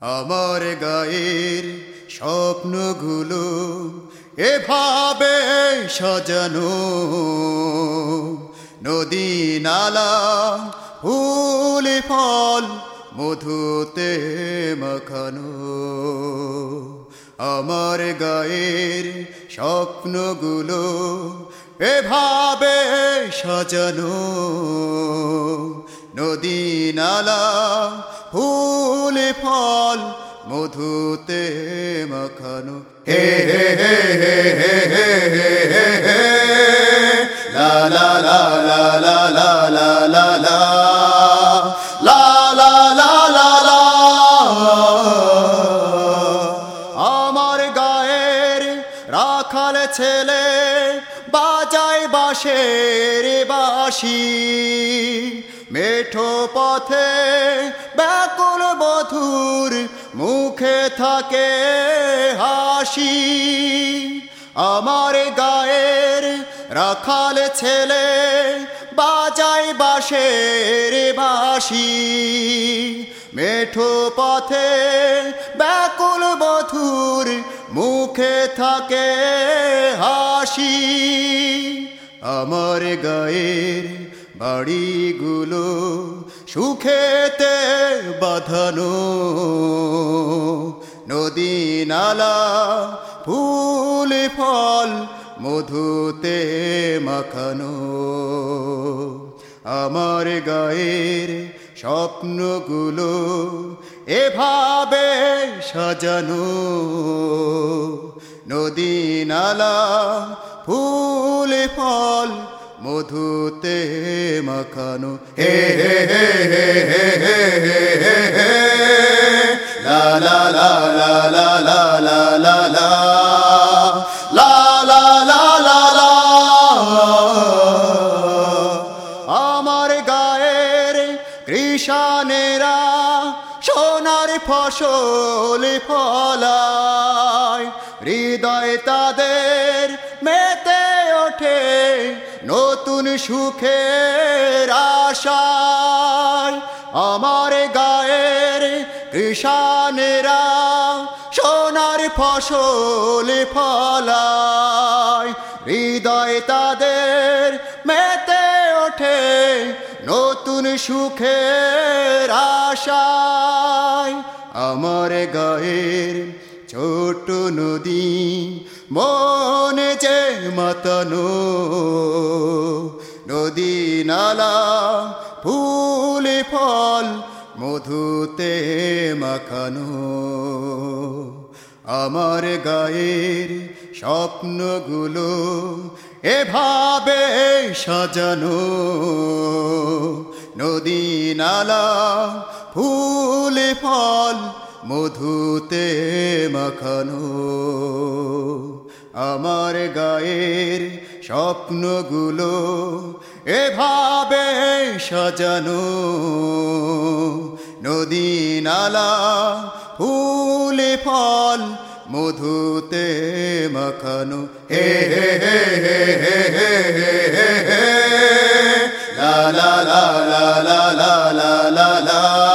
আমার গায়ের স্বপ্নগুলো এভাবে সাজানো। নদী নালা, ফুল, ফল, মধুতে মাখানো। আমার গায়ের স্বপ্নগুলো এভাবে সাজানো। নদী নালা, ফুল ফল মধুতে মাখানো হে হে হে হে হে হে হে হে হে লা লা আমার গায়ের রাখাল ছেলে বাজায় বাঁশের বাঁশি মেঠো পথে ব্যাকুল বধুর মুখে থাকে হাসি। আমার গায়ের রাখাল ছেলে বাজায় বাঁশের বাসি মেঠো পথে ব্যাকুল বধুর মুখে থাকে হাসি। আমার গায়ের বাড়িগুলো সুখেতে বাঁধানো। নদী নালা ফুল, ফল, মধুতে মাখানো। আমার গায়ের স্বপ্নগুলো এভাবে সাজানো। নদী নালা ফুল, ফল মধুতে মাখানো হে হে হে হে হে হে হে হে হে লা লা লা লা লা লা লা লা লা লা লা লা আমার গায়ের কৃষানেরা সোনার ফসল ফলায় হৃদয় তাদের ওঠে নতুন সুখের আশায় আমার গায়ের কৃষানেরা সোনার ফসল ফলায়। হৃদয় তাদের মেতে ওঠে নতুন সুখের আশায়। আমার গায়ের ছোট নদী মনে যে মাতানো। নালা, ফুল ফল, মধুতে মাখানো। আমার গায়ের স্বপ্নগুলো এভাবে সাজানো। নদী, নালা, ফুল ফল, মধুতে মাখানো। আমার গায়ের স্বপ্নগুলো এভাবে সাজানো নদী নালা ফুল ফল মধুতে মাখানো হে হে হে হে হে হে হে হে হে লা লা লা লা লা লা লা লা লা